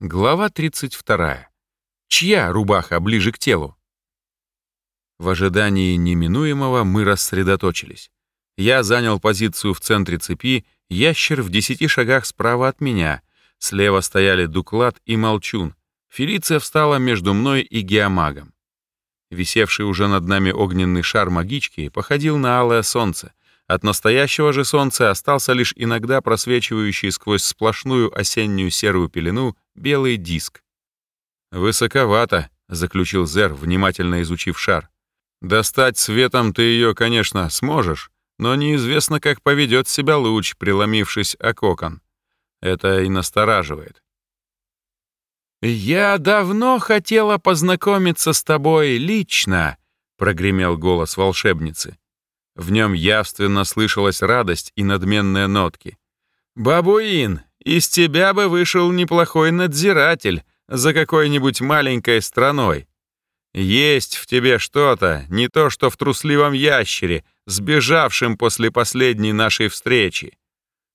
Глава 32. Чья рубаха ближе к телу? В ожидании неминуемого мы рассредоточились. Я занял позицию в центре цепи, ящер в десяти шагах справа от меня. Слева стояли Дуклад и Молчун. Фелиция встала между мной и Геомагом. Висевший уже над нами огненный шар магички походил на алое солнце, от настоящего же солнца остался лишь иногда просвечивающий сквозь сплошную осеннюю серую пелену белый диск. «Высоковато», — заключил Зер, внимательно изучив шар. «Достать светом ты ее, конечно, сможешь, но неизвестно, как поведет себя луч, преломившись о кокон. Это и настораживает». «Я давно хотела познакомиться с тобой лично», — прогремел голос волшебницы. В нем явственно слышалась радость и надменные нотки. «Бабуин, из тебя бы вышел неплохой надзиратель за какой-нибудь маленькой страной. Есть в тебе что-то, не то что в трусливом ящере, сбежавшем после последней нашей встречи.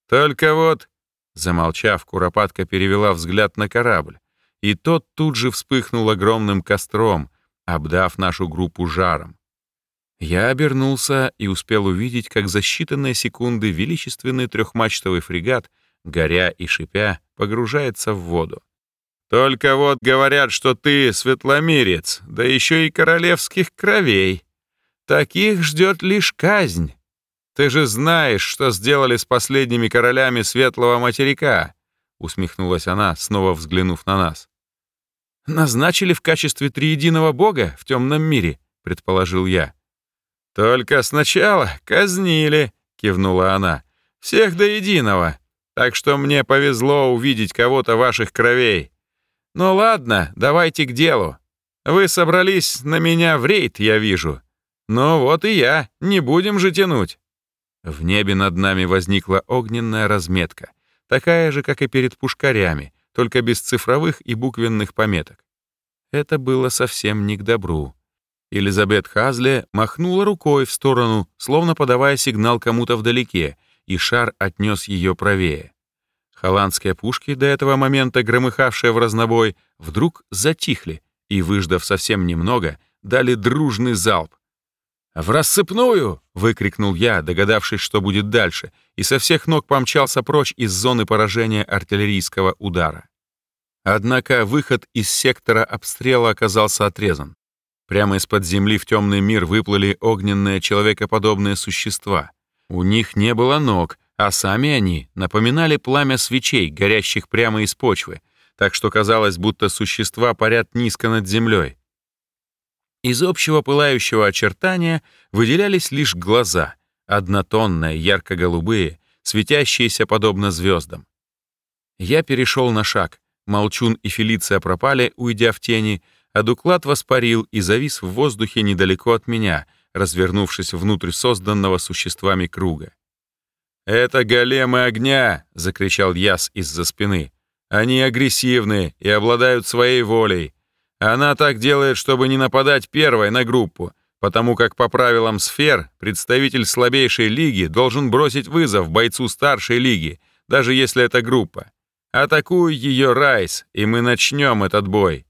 Только вот...» Замолчав, Куропатка перевела взгляд на корабль, и тот тут же вспыхнул огромным костром, обдав нашу группу жаром. Я обернулся и успел увидеть, как за считанные секунды величественный трехмачтовый фрегат, горя и шипя, погружается в воду. «Только вот говорят, что ты светломирец, да еще и королевских кровей. Таких ждет лишь казнь. Ты же знаешь, что сделали с последними королями Светлого материка», усмехнулась она, снова взглянув на нас. «Назначили в качестве триединого бога в темном мире», предположил я. «Только сначала казнили», — кивнула она. «Всех до единого. Так что мне повезло увидеть кого-то ваших кровей. Ну ладно, давайте к делу. Вы собрались на меня в рейд, я вижу. Ну вот и я, не будем же тянуть». В небе над нами возникла огненная разметка, такая же, как и перед пушкарями, только без цифровых и буквенных пометок. Это было совсем не к добру. Элизабет Хазле махнула рукой в сторону, словно подавая сигнал кому-то вдалеке, и шар отнес ее правее. Холландские пушки, до этого момента громыхавшие в разнобой, вдруг затихли и, выждав совсем немного, дали дружный залп. «В рассыпную!» — выкрикнул я, догадавшись, что будет дальше, и со всех ног помчался прочь из зоны поражения артиллерийского удара. Однако выход из сектора обстрела оказался отрезан. Прямо из-под земли в темный мир выплыли огненные человекоподобные существа. У них не было ног, а сами они напоминали пламя свечей, горящих прямо из почвы, так что казалось, будто существа парят низко над землей. Из общего пылающего очертания выделялись лишь глаза, однотонные, ярко-голубые, светящиеся подобно звездам. Я перешел на шаг. Молчун и Фелиция пропали, уйдя в тени, а Дуклад воспарил и завис в воздухе недалеко от меня, развернувшись внутрь созданного существами круга. «Это големы огня!» — закричал Яс из-за спины. «Они агрессивны и обладают своей волей. Она так делает, чтобы не нападать первой на группу, потому как по правилам сфер представитель слабейшей лиги должен бросить вызов бойцу старшей лиги, даже если это группа. Атакуй ее, Райс, и мы начнем этот бой.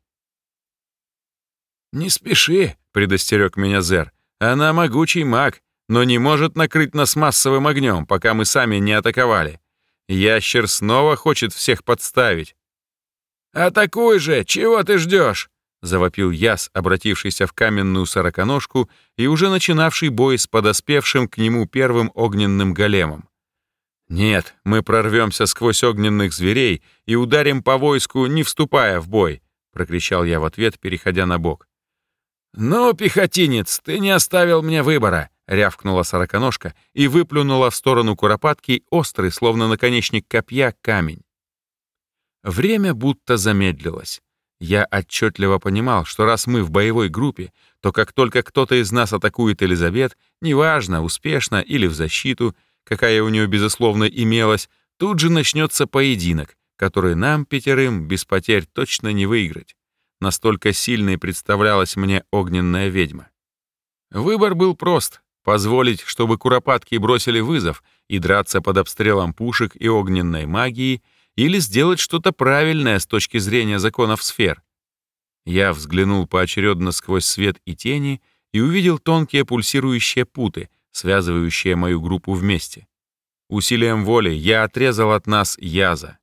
«Не спеши», — предостерег меня Зер. «Она могучий маг, но не может накрыть нас массовым огнем, пока мы сами не атаковали. Ящер снова хочет всех подставить». «Атакуй же! Чего ты ждешь?» — завопил Яс, обратившийся в каменную сороконожку и уже начинавший бой с подоспевшим к нему первым огненным големом. «Нет, мы прорвемся сквозь огненных зверей и ударим по войску, не вступая в бой», — прокричал я в ответ, переходя на бок. «Ну, пехотинец, ты не оставил мне выбора!» — рявкнула сороконожка и выплюнула в сторону куропатки острый, словно наконечник копья, камень. Время будто замедлилось. Я отчетливо понимал, что раз мы в боевой группе, то как только кто-то из нас атакует Элизабет, неважно, успешно или в защиту, какая у нее, безусловно, имелась, тут же начнется поединок, который нам, пятерым, без потерь точно не выиграть. Настолько сильной представлялась мне огненная ведьма. Выбор был прост — позволить, чтобы куропатки бросили вызов и драться под обстрелом пушек и огненной магии, или сделать что-то правильное с точки зрения законов сфер. Я взглянул поочередно сквозь свет и тени и увидел тонкие пульсирующие путы, связывающие мою группу вместе. Усилием воли я отрезал от нас Яза.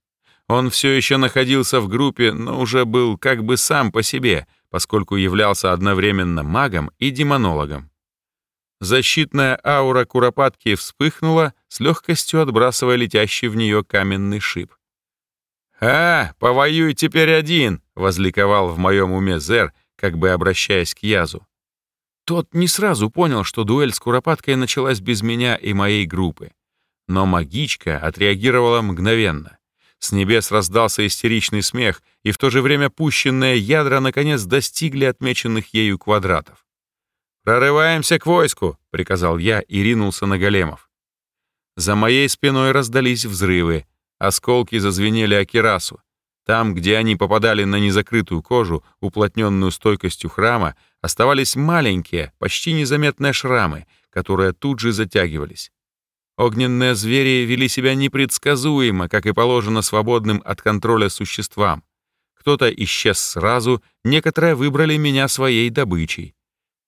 Он все еще находился в группе, но уже был как бы сам по себе, поскольку являлся одновременно магом и демонологом. Защитная аура куропатки вспыхнула, с легкостью отбрасывая летящий в нее каменный шип. «А, повоюй теперь один!» — возликовал в моем уме Зер, как бы обращаясь к Язу. Тот не сразу понял, что дуэль с куропаткой началась без меня и моей группы. Но магичка отреагировала мгновенно. С небес раздался истеричный смех, и в то же время пущенные ядра наконец достигли отмеченных ею квадратов. «Прорываемся к войску!» — приказал я и ринулся на големов. За моей спиной раздались взрывы, осколки зазвенели о керасу. Там, где они попадали на незакрытую кожу, уплотненную стойкостью храма, оставались маленькие, почти незаметные шрамы, которые тут же затягивались. Огненные звери вели себя непредсказуемо, как и положено свободным от контроля существам. Кто-то исчез сразу, некоторые выбрали меня своей добычей.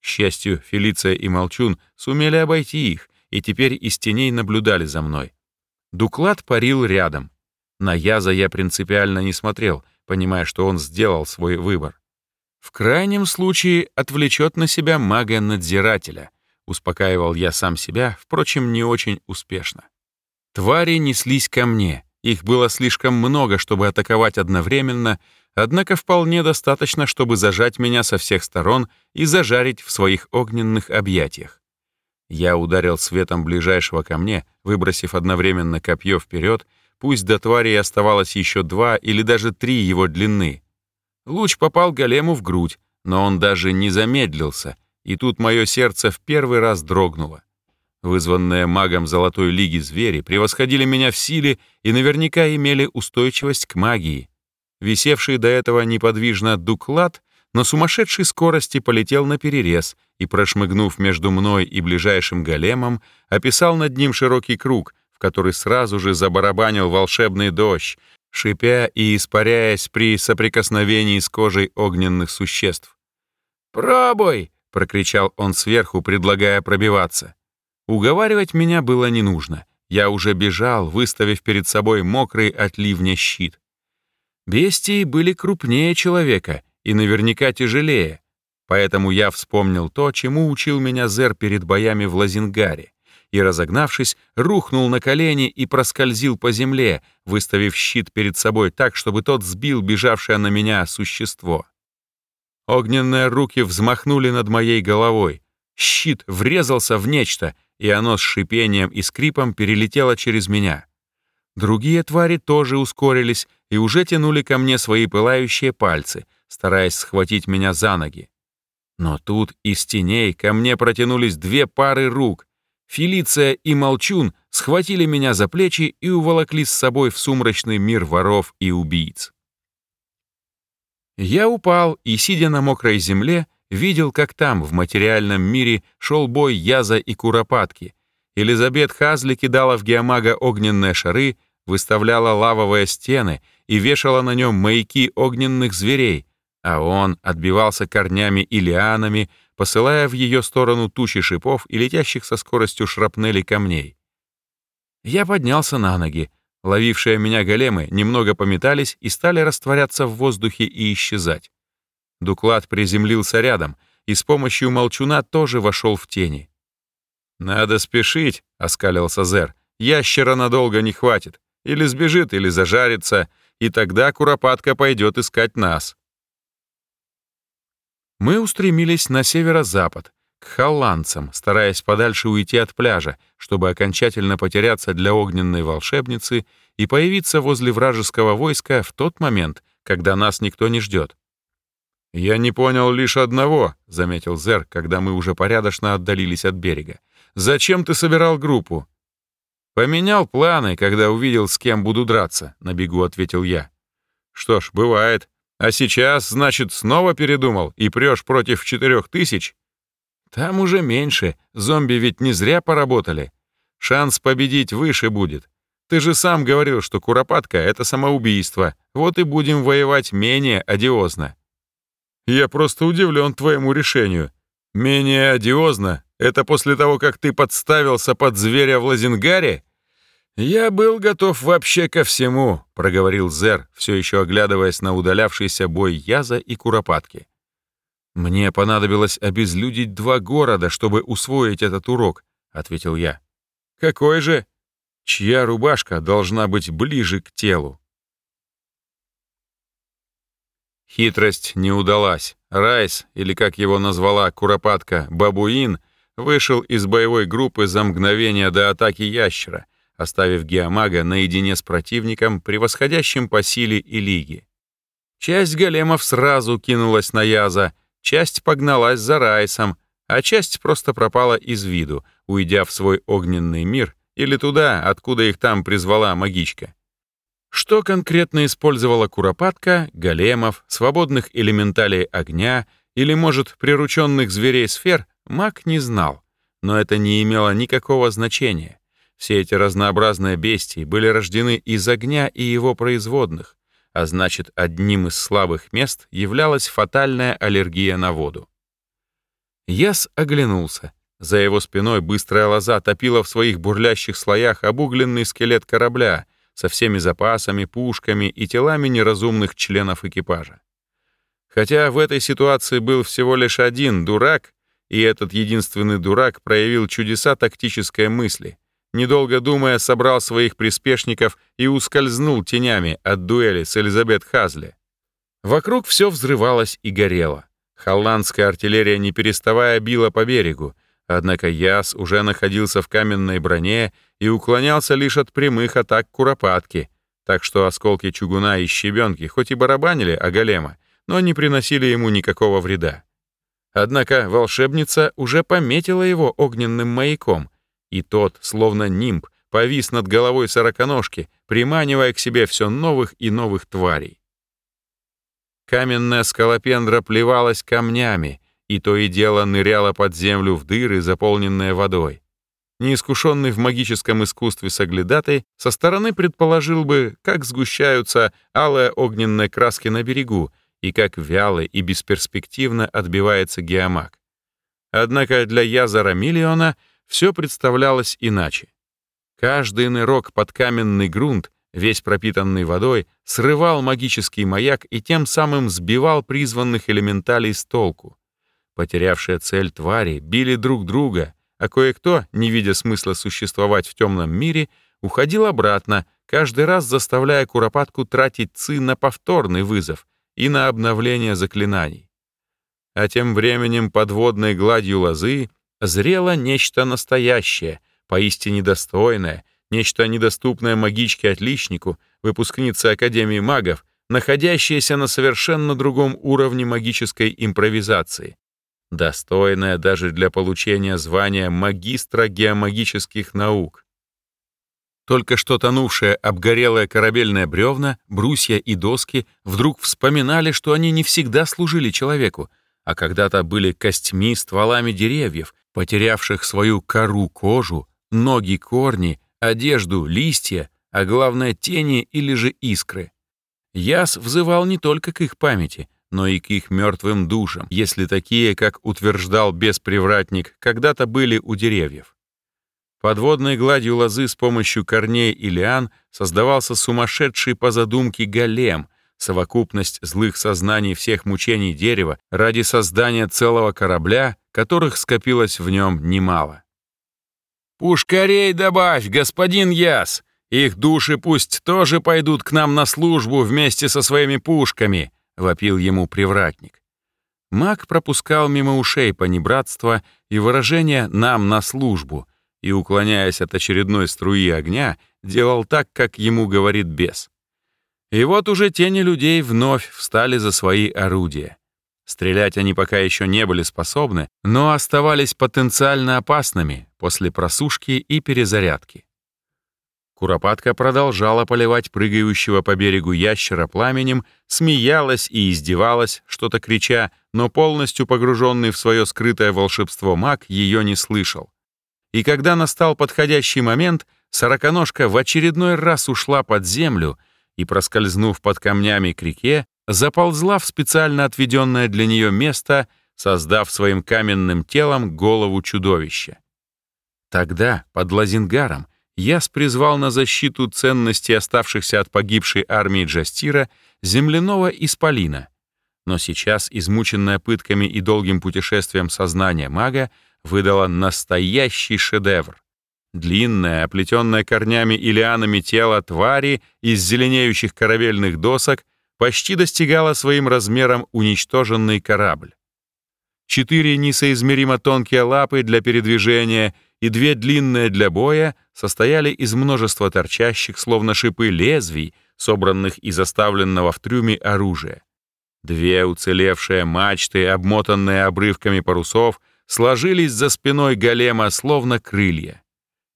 К счастью, Фелиция и Молчун сумели обойти их, и теперь из теней наблюдали за мной. Дуклад парил рядом. На Яза я принципиально не смотрел, понимая, что он сделал свой выбор. В крайнем случае отвлечет на себя мага-надзирателя, успокаивал я сам себя, впрочем, не очень успешно. Твари неслись ко мне, их было слишком много, чтобы атаковать одновременно, однако вполне достаточно, чтобы зажать меня со всех сторон и зажарить в своих огненных объятиях. Я ударил светом ближайшего ко мне, выбросив одновременно копье вперед, пусть до твари оставалось еще два или даже три его длины. Луч попал голему в грудь, но он даже не замедлился, и тут мое сердце в первый раз дрогнуло. Вызванные магом Золотой Лиги звери превосходили меня в силе и наверняка имели устойчивость к магии. Висевший до этого неподвижно дуклад на сумасшедшей скорости полетел на перерез и, прошмыгнув между мной и ближайшим големом, описал над ним широкий круг, в который сразу же забарабанил волшебный дождь, шипя и испаряясь при соприкосновении с кожей огненных существ. «Пробуй!» — прокричал он сверху, предлагая пробиваться. Уговаривать меня было не нужно. Я уже бежал, выставив перед собой мокрый от ливня щит. Бестии были крупнее человека и наверняка тяжелее, поэтому я вспомнил то, чему учил меня Зер перед боями в Лазингаре, и, разогнавшись, рухнул на колени и проскользил по земле, выставив щит перед собой так, чтобы тот сбил бежавшее на меня существо. Огненные руки взмахнули над моей головой. Щит врезался в нечто, и оно с шипением и скрипом перелетело через меня. Другие твари тоже ускорились и уже тянули ко мне свои пылающие пальцы, стараясь схватить меня за ноги. Но тут из теней ко мне протянулись две пары рук. Фелиция и Молчун схватили меня за плечи и уволокли с собой в сумрачный мир воров и убийц. Я упал и, сидя на мокрой земле, видел, как там, в материальном мире, шел бой Яза и Куропатки — Елизабет Хазли кидала в геомага огненные шары, выставляла лавовые стены и вешала на нем маяки огненных зверей, а он отбивался корнями и лианами, посылая в ее сторону тучи шипов и летящих со скоростью шрапнели камней. Я поднялся на ноги. Ловившие меня големы немного пометались и стали растворяться в воздухе и исчезать. Дуклад приземлился рядом и с помощью молчуна тоже вошел в тени. «Надо спешить», — оскалился Зер. «Ящера надолго не хватит. Или сбежит, или зажарится, и тогда Куропатка пойдет искать нас». Мы устремились на северо-запад, к холландцам, стараясь подальше уйти от пляжа, чтобы окончательно потеряться для огненной волшебницы и появиться возле вражеского войска в тот момент, когда нас никто не ждет. «Я не понял лишь одного», — заметил Зер, когда мы уже порядочно отдалились от берега. Зачем ты собирал группу?» «Поменял планы, когда увидел, с кем буду драться», — на бегу ответил я. «Что ж, бывает. А сейчас, значит, снова передумал и прешь против четырех тысяч?» «Там уже меньше. Зомби ведь не зря поработали. Шанс победить выше будет. ты же сам говорил, что куропатка — это самоубийство. Вот и будем воевать менее одиозно». «Я просто удивлен твоему решению. Менее одиозно? Это после того, как ты подставился под зверя в Лазингаре?» «Я был готов вообще ко всему», — проговорил Зер, все еще оглядываясь на удалявшийся бой Яза и Куропатки. «Мне понадобилось обезлюдить два города, чтобы усвоить этот урок», — ответил я. «Какой же? Чья рубашка должна быть ближе к телу?» Хитрость не удалась. Райс, или как его назвала Куропатка, Бабуин, вышел из боевой группы за мгновение до атаки ящера, оставив Геомага наедине с противником, превосходящим по силе и лиге. Часть големов сразу кинулась на Яза, часть погналась за Райсом, а часть просто пропала из виду, уйдя в свой огненный мир или туда, откуда их там призвала магичка. Что конкретно использовала Куропатка, големов, свободных элементалей огня или, может, прирученных зверей сфер, маг не знал, но это не имело никакого значения. Все эти разнообразные бестии были рождены из огня и его производных, а значит, одним из слабых мест являлась фатальная аллергия на воду. Яс оглянулся. За его спиной быстрая лоза топила в своих бурлящих слоях обугленный скелет корабля со всеми запасами, пушками и телами неразумных членов экипажа. Хотя в этой ситуации был всего лишь один дурак, и этот единственный дурак проявил чудеса тактической мысли — недолго думая, собрал своих приспешников и ускользнул тенями от дуэли с Элизабет Хазли. Вокруг все взрывалось и горело. Холландская артиллерия, не переставая, била по берегу, однако Яс уже находился в каменной броне и уклонялся лишь от прямых атак куропатки, так что осколки чугуна и щебенки хоть и барабанили о голема, но не приносили ему никакого вреда. Однако волшебница уже пометила его огненным маяком, и тот, словно нимб, повис над головой сороконожки, приманивая к себе все новых и новых тварей. Каменная скалопендра плевалась камнями, и то и дело ныряла под землю в дыры, заполненные водой. Неискушенный в магическом искусстве соглядатой со стороны предположил бы, как сгущаются алые огненные краски на берегу и как вяло и бесперспективно отбивается геомаг. Однако для Язара Миллиона — все представлялось иначе. Каждый нырок под каменный грунт, весь пропитанный водой, срывал магический маяк и тем самым сбивал призванных элементалей с толку. Потерявшие цель твари били друг друга, а кое-кто, не видя смысла существовать в темном мире, уходил обратно, каждый раз заставляя Куропатку тратить ци на повторный вызов и на обновление заклинаний. А тем временем подводной гладью лозы зрело нечто настоящее, поистине достойное, нечто недоступное магичке-отличнику, выпускнице Академии магов, находящееся на совершенно другом уровне магической импровизации, достойное даже для получения звания магистра геомагических наук. Только что тонувшие обгорелые корабельные бревна, брусья и доски вдруг вспоминали, что они не всегда служили человеку, а когда-то были костьми, стволами деревьев, потерявших свою кору кожу, ноги корни, одежду листья, а главное тени или же искры. Яс взывал не только к их памяти, но и к их мертвым душам, если такие, как утверждал беспривратник, когда-то были у деревьев. Подводной гладью лозы с помощью корней и лиан создавался сумасшедший по задумке голем, совокупность злых сознаний всех мучений дерева ради создания целого корабля, которых скопилось в нем немало. «Пушкарей добавь, господин Яс! Их души пусть тоже пойдут к нам на службу вместе со своими пушками!» — вопил ему привратник. Маг пропускал мимо ушей понебратство и выражение «нам на службу», и, уклоняясь от очередной струи огня, делал так, как ему говорит бес. И вот уже тени людей вновь встали за свои орудия. Стрелять они пока еще не были способны, но оставались потенциально опасными после просушки и перезарядки. Куропатка продолжала поливать прыгающего по берегу ящера пламенем, смеялась и издевалась, что-то крича, но полностью погруженный в свое скрытое волшебство маг ее не слышал. И когда настал подходящий момент, сороконожка в очередной раз ушла под землю и, проскользнув под камнями к реке, заползла в специально отведенное для нее место, создав своим каменным телом голову чудовища. Тогда, под Лазингаром, Яс призвал на защиту ценностей оставшихся от погибшей армии Джастира земляного исполина. Но сейчас, измученная пытками и долгим путешествием сознания мага, выдала настоящий шедевр. Длинное, оплетенное корнями и лианами тело твари из зеленеющих корабельных досок почти достигало своим размером уничтоженный корабль. Четыре несоизмеримо тонкие лапы для передвижения и две длинные для боя состояли из множества торчащих, словно шипы лезвий, собранных из оставленного в трюме оружия. Две уцелевшие мачты, обмотанные обрывками парусов, сложились за спиной голема, словно крылья.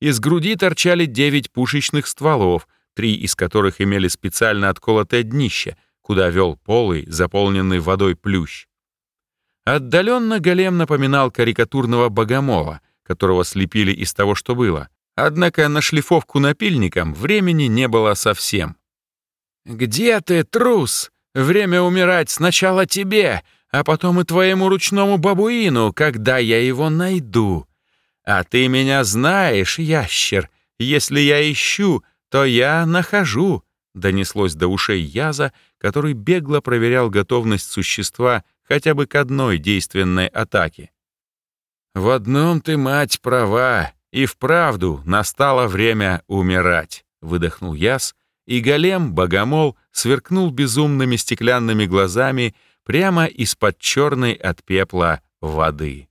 Из груди торчали девять пушечных стволов, три из которых имели специально отколотое днище, куда вел полый, заполненный водой плющ. Отдаленно голем напоминал карикатурного богомола, которого слепили из того, что было. Однако на шлифовку напильником времени не было совсем. «Где ты, трус? Время умирать сначала тебе, а потом и твоему ручному бабуину, когда я его найду. А ты меня знаешь, ящер. Если я ищу, то я нахожу», — донеслось до ушей Яза, который бегло проверял готовность существа хотя бы к одной действенной атаке. «В одном ты, мать, права, и вправду настало время умирать», — выдохнул Яс, и голем, богомол, сверкнул безумными стеклянными глазами прямо из-под черной от пепла воды.